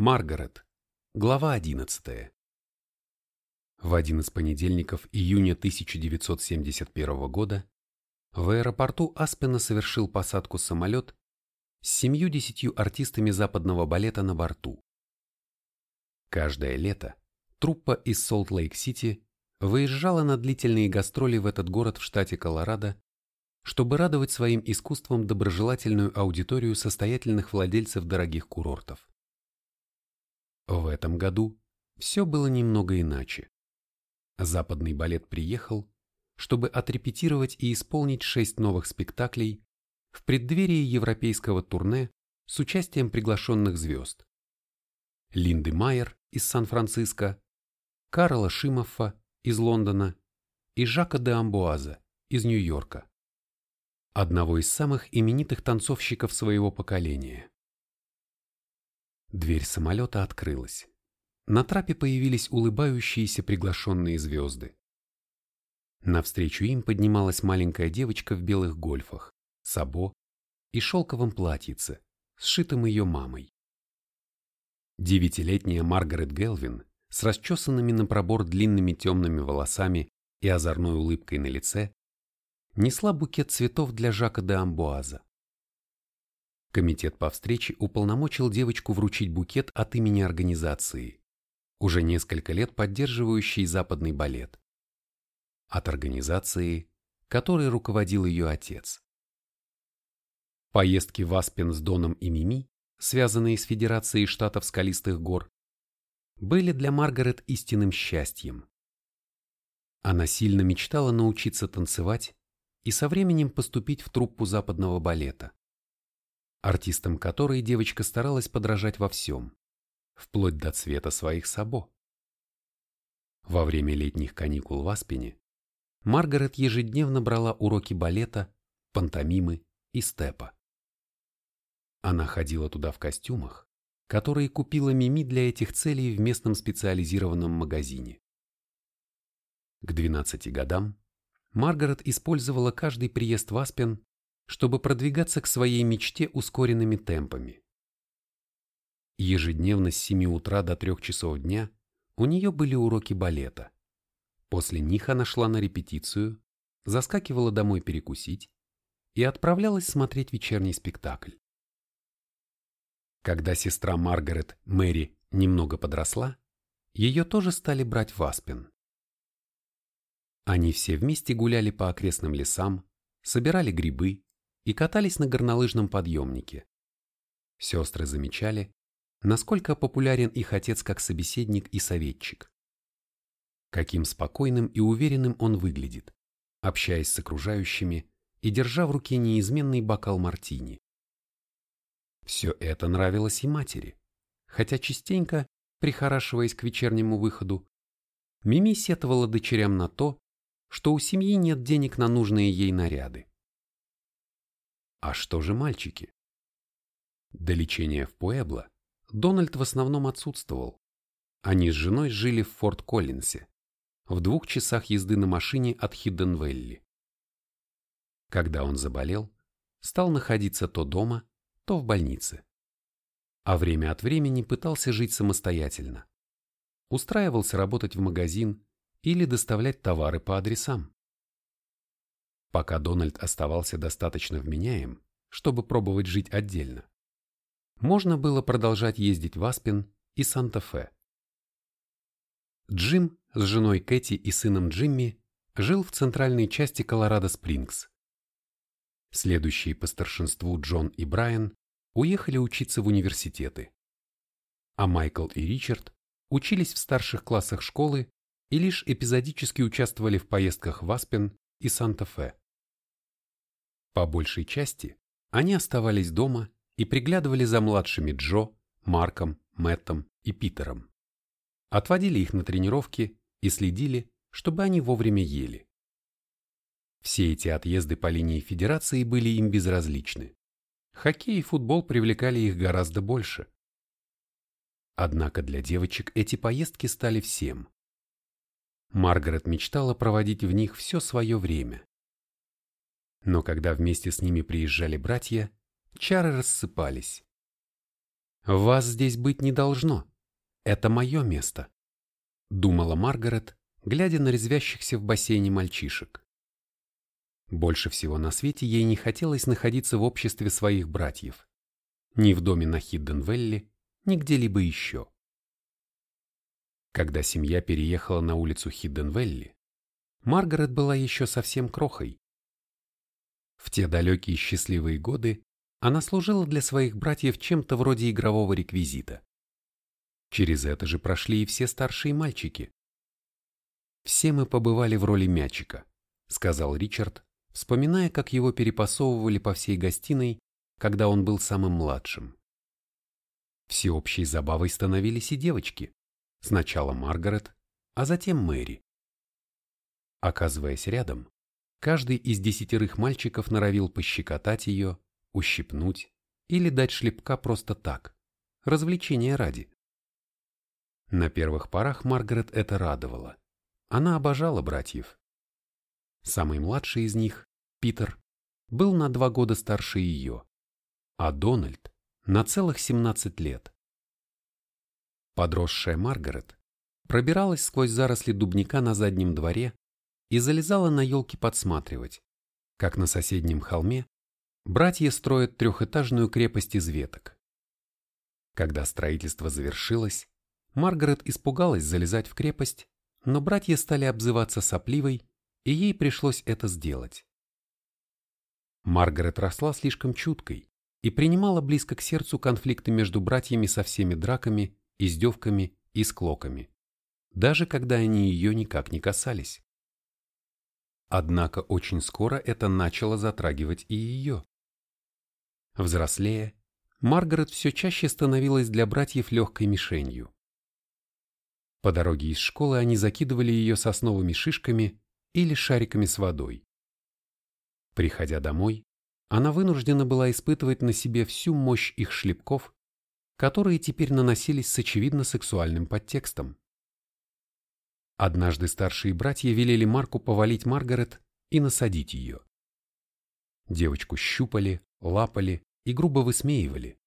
Маргарет. Глава 11. В один из понедельников июня 1971 года в аэропорту Аспена совершил посадку самолет с семью-десятью артистами западного балета на борту. Каждое лето труппа из Солт-Лейк-Сити выезжала на длительные гастроли в этот город в штате Колорадо, чтобы радовать своим искусством доброжелательную аудиторию состоятельных владельцев дорогих курортов. В этом году все было немного иначе. Западный балет приехал, чтобы отрепетировать и исполнить шесть новых спектаклей в преддверии европейского турне с участием приглашенных звезд. Линды Майер из Сан-Франциско, Карла Шимоффа из Лондона и Жака де Амбуаза из Нью-Йорка, одного из самых именитых танцовщиков своего поколения. Дверь самолета открылась. На трапе появились улыбающиеся приглашенные звезды. Навстречу им поднималась маленькая девочка в белых гольфах, сабо и шелковом платьице, сшитом ее мамой. Девятилетняя Маргарет Гелвин с расчесанными на пробор длинными темными волосами и озорной улыбкой на лице несла букет цветов для Жака де Амбуаза. Комитет по встрече уполномочил девочку вручить букет от имени организации, уже несколько лет поддерживающей западный балет. От организации, которой руководил ее отец. Поездки в Аспен с Доном и Мими, связанные с Федерацией штатов скалистых гор, были для Маргарет истинным счастьем. Она сильно мечтала научиться танцевать и со временем поступить в труппу западного балета артистом которой девочка старалась подражать во всем, вплоть до цвета своих сабо. Во время летних каникул в Аспене Маргарет ежедневно брала уроки балета, пантомимы и степа. Она ходила туда в костюмах, которые купила Мими для этих целей в местном специализированном магазине. К 12 годам Маргарет использовала каждый приезд в Аспен чтобы продвигаться к своей мечте ускоренными темпами. Ежедневно с 7 утра до 3 часов дня у нее были уроки балета. После них она шла на репетицию, заскакивала домой перекусить и отправлялась смотреть вечерний спектакль. Когда сестра Маргарет, Мэри, немного подросла, ее тоже стали брать в Аспен. Они все вместе гуляли по окрестным лесам, собирали грибы, и катались на горнолыжном подъемнике. Сестры замечали, насколько популярен их отец как собеседник и советчик. Каким спокойным и уверенным он выглядит, общаясь с окружающими и держа в руке неизменный бокал мартини. Все это нравилось и матери, хотя частенько, прихорашиваясь к вечернему выходу, Мими сетовала дочерям на то, что у семьи нет денег на нужные ей наряды. А что же мальчики? До лечения в Пуэбло Дональд в основном отсутствовал. Они с женой жили в Форт Коллинсе, в двух часах езды на машине от Хидденвелли. Когда он заболел, стал находиться то дома, то в больнице. А время от времени пытался жить самостоятельно. Устраивался работать в магазин или доставлять товары по адресам. Пока Дональд оставался достаточно вменяем, чтобы пробовать жить отдельно, можно было продолжать ездить в Аспен и Санта-Фе. Джим с женой Кэти и сыном Джимми жил в центральной части Колорадо-Спрингс. Следующие по старшинству Джон и Брайан уехали учиться в университеты, а Майкл и Ричард учились в старших классах школы и лишь эпизодически участвовали в поездках в Аспен и Санта-Фе. По большей части они оставались дома и приглядывали за младшими Джо, Марком, Мэттом и Питером. Отводили их на тренировки и следили, чтобы они вовремя ели. Все эти отъезды по линии федерации были им безразличны. Хоккей и футбол привлекали их гораздо больше. Однако для девочек эти поездки стали всем. Маргарет мечтала проводить в них все свое время. Но когда вместе с ними приезжали братья, чары рассыпались. «Вас здесь быть не должно. Это мое место», — думала Маргарет, глядя на резвящихся в бассейне мальчишек. Больше всего на свете ей не хотелось находиться в обществе своих братьев. Ни в доме на Хидденвелли, ни где-либо еще. Когда семья переехала на улицу Хидденвелли, Маргарет была еще совсем крохой. В те далекие счастливые годы она служила для своих братьев чем-то вроде игрового реквизита. Через это же прошли и все старшие мальчики. «Все мы побывали в роли мячика», — сказал Ричард, вспоминая, как его перепасовывали по всей гостиной, когда он был самым младшим. Всеобщей забавой становились и девочки. Сначала Маргарет, а затем Мэри. Оказываясь рядом, каждый из десятерых мальчиков норовил пощекотать ее, ущипнуть или дать шлепка просто так, развлечения ради. На первых порах Маргарет это радовало. Она обожала братьев. Самый младший из них, Питер, был на два года старше ее, а Дональд на целых 17 лет. Подросшая Маргарет пробиралась сквозь заросли дубника на заднем дворе и залезала на елки подсматривать, как на соседнем холме братья строят трехэтажную крепость из веток. Когда строительство завершилось, Маргарет испугалась залезать в крепость, но братья стали обзываться сопливой и ей пришлось это сделать. Маргарет росла слишком чуткой и принимала близко к сердцу конфликты между братьями со всеми драками, издевками и склоками, даже когда они ее никак не касались. Однако очень скоро это начало затрагивать и ее. Взрослея, Маргарет все чаще становилась для братьев легкой мишенью. По дороге из школы они закидывали ее сосновыми шишками или шариками с водой. Приходя домой, она вынуждена была испытывать на себе всю мощь их шлепков, которые теперь наносились с очевидно сексуальным подтекстом. Однажды старшие братья велели Марку повалить Маргарет и насадить ее. Девочку щупали, лапали и грубо высмеивали.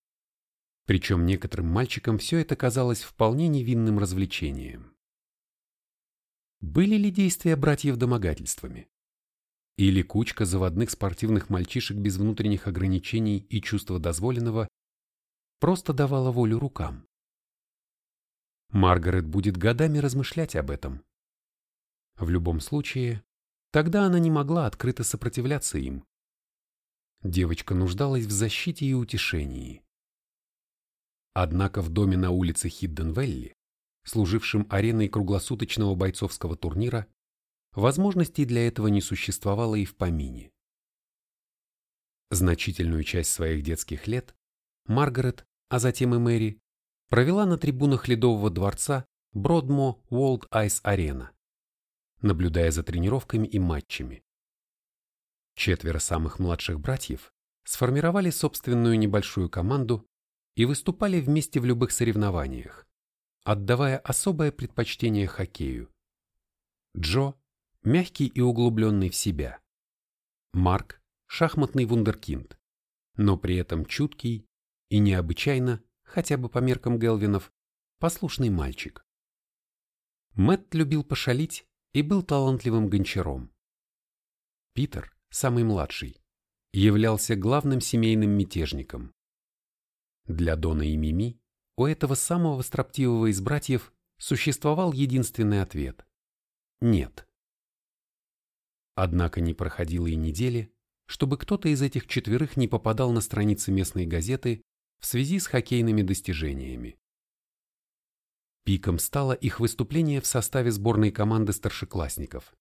Причем некоторым мальчикам все это казалось вполне невинным развлечением. Были ли действия братьев домогательствами? Или кучка заводных спортивных мальчишек без внутренних ограничений и чувства дозволенного просто давала волю рукам? Маргарет будет годами размышлять об этом. В любом случае, тогда она не могла открыто сопротивляться им. Девочка нуждалась в защите и утешении. Однако в доме на улице Хидденвелли служившим ареной круглосуточного бойцовского турнира, возможностей для этого не существовало и в помине. Значительную часть своих детских лет Маргарет, а затем и Мэри, провела на трибунах Ледового дворца Бродмо Уолд Айс Арена, наблюдая за тренировками и матчами. Четверо самых младших братьев сформировали собственную небольшую команду и выступали вместе в любых соревнованиях, отдавая особое предпочтение хоккею. Джо – мягкий и углубленный в себя. Марк – шахматный вундеркинд, но при этом чуткий и необычайно, хотя бы по меркам Гелвинов, послушный мальчик. Мэтт любил пошалить и был талантливым гончаром. Питер, самый младший, являлся главным семейным мятежником. Для Дона и Мими у этого самого строптивого из братьев существовал единственный ответ – нет. Однако не проходило и недели, чтобы кто-то из этих четверых не попадал на страницы местной газеты в связи с хоккейными достижениями. Пиком стало их выступление в составе сборной команды старшеклассников.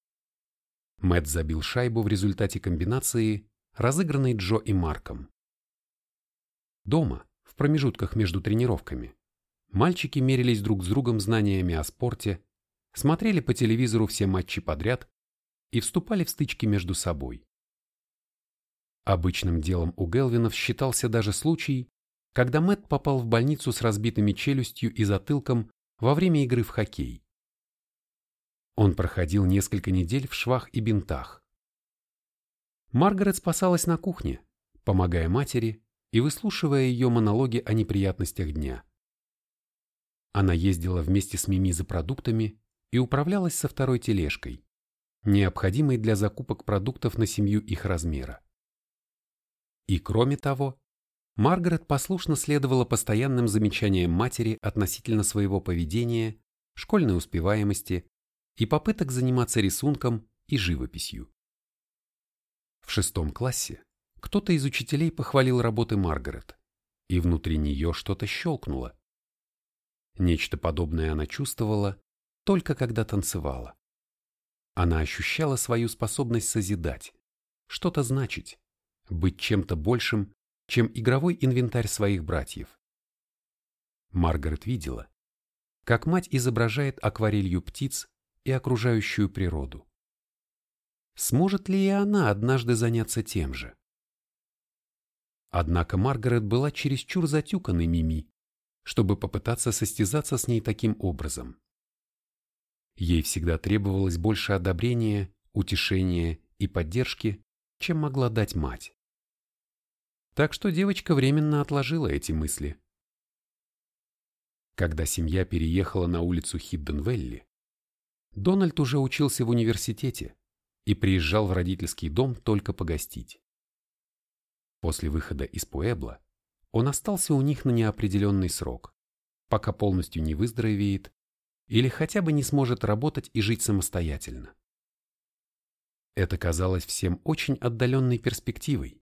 Мэтт забил шайбу в результате комбинации, разыгранной Джо и Марком. Дома, в промежутках между тренировками. Мальчики мерились друг с другом знаниями о спорте, смотрели по телевизору все матчи подряд и вступали в стычки между собой. Обычным делом у Гелвинов считался даже случай, когда Мэтт попал в больницу с разбитыми челюстью и затылком во время игры в хоккей. Он проходил несколько недель в швах и бинтах. Маргарет спасалась на кухне, помогая матери и выслушивая ее монологи о неприятностях дня. Она ездила вместе с Мими за продуктами и управлялась со второй тележкой, необходимой для закупок продуктов на семью их размера. И кроме того, Маргарет послушно следовала постоянным замечаниям матери относительно своего поведения, школьной успеваемости и попыток заниматься рисунком и живописью. В шестом классе кто-то из учителей похвалил работы Маргарет, и внутри нее что-то щелкнуло. Нечто подобное она чувствовала только когда танцевала. Она ощущала свою способность созидать, что-то значить, быть чем-то большим, чем игровой инвентарь своих братьев. Маргарет видела, как мать изображает акварелью птиц и окружающую природу. Сможет ли и она однажды заняться тем же? Однако Маргарет была чересчур затюканной Мими, чтобы попытаться состязаться с ней таким образом. Ей всегда требовалось больше одобрения, утешения и поддержки, чем могла дать мать. Так что девочка временно отложила эти мысли. Когда семья переехала на улицу Хидденвелли, Дональд уже учился в университете и приезжал в родительский дом только погостить. После выхода из Пуэбла он остался у них на неопределенный срок, пока полностью не выздоровеет или хотя бы не сможет работать и жить самостоятельно. Это казалось всем очень отдаленной перспективой,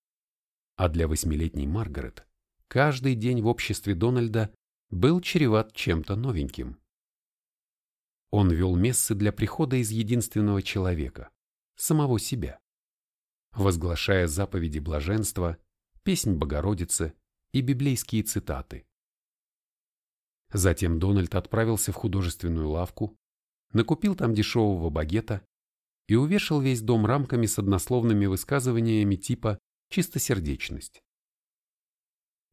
а для восьмилетней Маргарет каждый день в обществе Дональда был чреват чем-то новеньким. Он вел мессы для прихода из единственного человека, самого себя, возглашая заповеди блаженства, песнь Богородицы и библейские цитаты. Затем Дональд отправился в художественную лавку, накупил там дешевого багета и увешал весь дом рамками с однословными высказываниями типа «чистосердечность».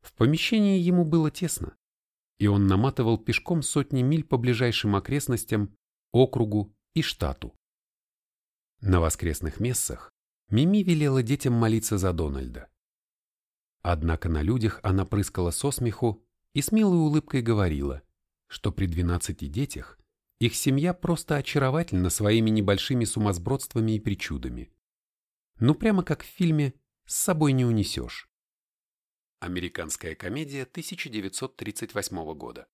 В помещении ему было тесно, и он наматывал пешком сотни миль по ближайшим окрестностям, округу и штату. На воскресных мессах Мими велела детям молиться за Дональда. Однако на людях она прыскала со смеху и смелой улыбкой говорила, что при 12 детях их семья просто очаровательна своими небольшими сумасбродствами и причудами. Ну прямо как в фильме «С собой не унесешь». Американская комедия 1938 года.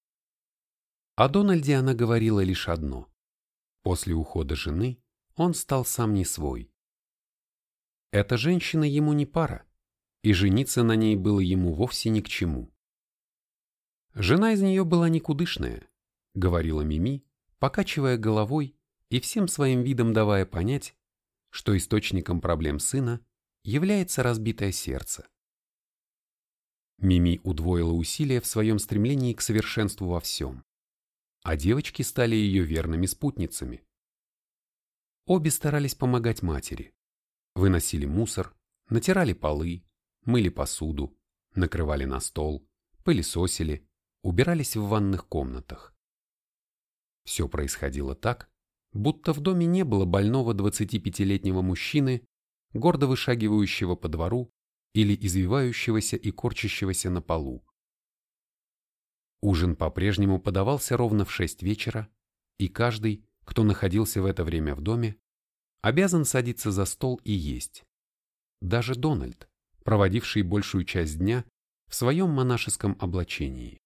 О Дональде она говорила лишь одно. После ухода жены он стал сам не свой. Эта женщина ему не пара, и жениться на ней было ему вовсе ни к чему. Жена из нее была никудышная, говорила Мими, покачивая головой и всем своим видом давая понять, что источником проблем сына является разбитое сердце. Мими удвоила усилия в своем стремлении к совершенству во всем, а девочки стали ее верными спутницами. Обе старались помогать матери, выносили мусор, натирали полы, мыли посуду, накрывали на стол, пылесосили, убирались в ванных комнатах. Все происходило так, будто в доме не было больного 25-летнего мужчины, гордо вышагивающего по двору или извивающегося и корчащегося на полу. Ужин по-прежнему подавался ровно в шесть вечера, и каждый, кто находился в это время в доме, обязан садиться за стол и есть. Даже Дональд, проводивший большую часть дня в своем монашеском облачении.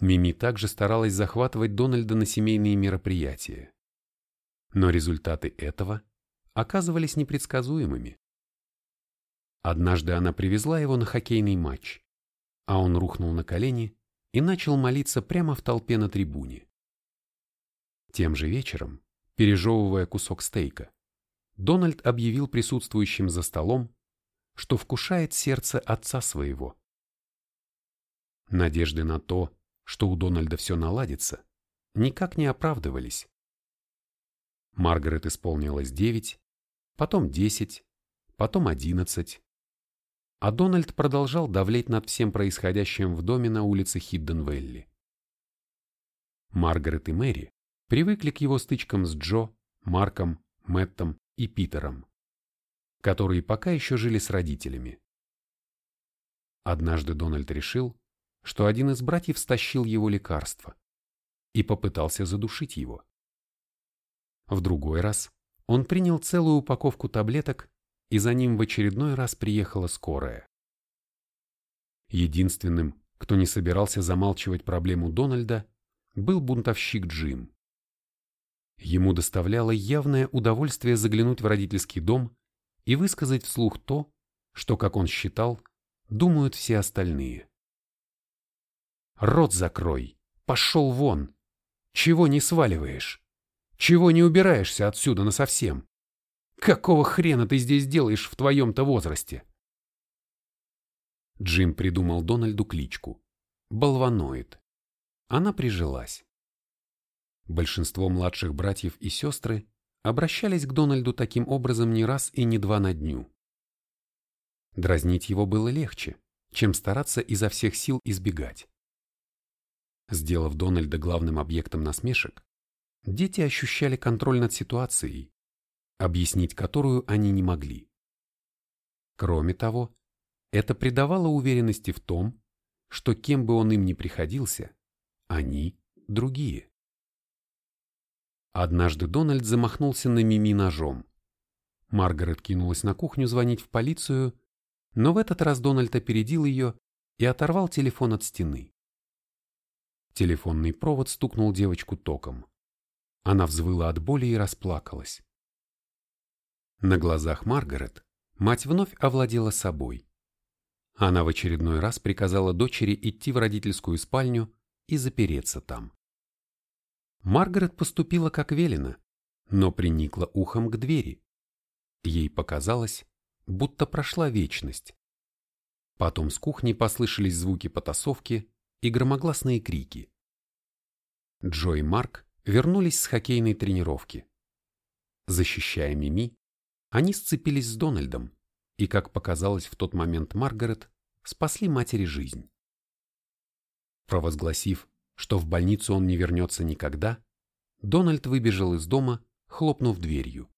Мими также старалась захватывать Дональда на семейные мероприятия. Но результаты этого оказывались непредсказуемыми. Однажды она привезла его на хоккейный матч, а он рухнул на колени и начал молиться прямо в толпе на трибуне. Тем же вечером, пережевывая кусок стейка, Дональд объявил присутствующим за столом, что вкушает сердце отца своего. Надежды на то, что у Дональда все наладится, никак не оправдывались. Маргарет исполнилось девять, потом десять, потом одиннадцать, а Дональд продолжал давлеть над всем происходящим в доме на улице Хидденвелли. Маргарет и Мэри привыкли к его стычкам с Джо, Марком, Мэттом и Питером, которые пока еще жили с родителями. Однажды Дональд решил, что один из братьев стащил его лекарство и попытался задушить его. В другой раз он принял целую упаковку таблеток, и за ним в очередной раз приехала скорая. Единственным, кто не собирался замалчивать проблему Дональда, был бунтовщик Джим. Ему доставляло явное удовольствие заглянуть в родительский дом и высказать вслух то, что, как он считал, думают все остальные. «Рот закрой! Пошел вон! Чего не сваливаешь? Чего не убираешься отсюда насовсем? Какого хрена ты здесь делаешь в твоем-то возрасте?» Джим придумал Дональду кличку «Болваноид». Она прижилась. Большинство младших братьев и сестры обращались к Дональду таким образом не раз и не два на дню. Дразнить его было легче, чем стараться изо всех сил избегать. Сделав Дональда главным объектом насмешек, дети ощущали контроль над ситуацией, объяснить которую они не могли. Кроме того, это придавало уверенности в том, что кем бы он им ни приходился, они другие. Однажды Дональд замахнулся на Мими ножом. Маргарет кинулась на кухню звонить в полицию, но в этот раз Дональд опередил ее и оторвал телефон от стены. Телефонный провод стукнул девочку током. Она взвыла от боли и расплакалась. На глазах Маргарет мать вновь овладела собой. Она в очередной раз приказала дочери идти в родительскую спальню и запереться там. Маргарет поступила как велено, но приникла ухом к двери. Ей показалось, будто прошла вечность. Потом с кухни послышались звуки потасовки и громогласные крики. Джо Марк вернулись с хоккейной тренировки. Защищая Мими, они сцепились с Дональдом, и, как показалось в тот момент Маргарет, спасли матери жизнь. Провозгласив, что в больницу он не вернется никогда, Дональд выбежал из дома, хлопнув дверью.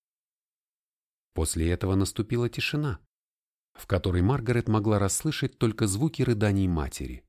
После этого наступила тишина, в которой Маргарет могла расслышать только звуки рыданий матери.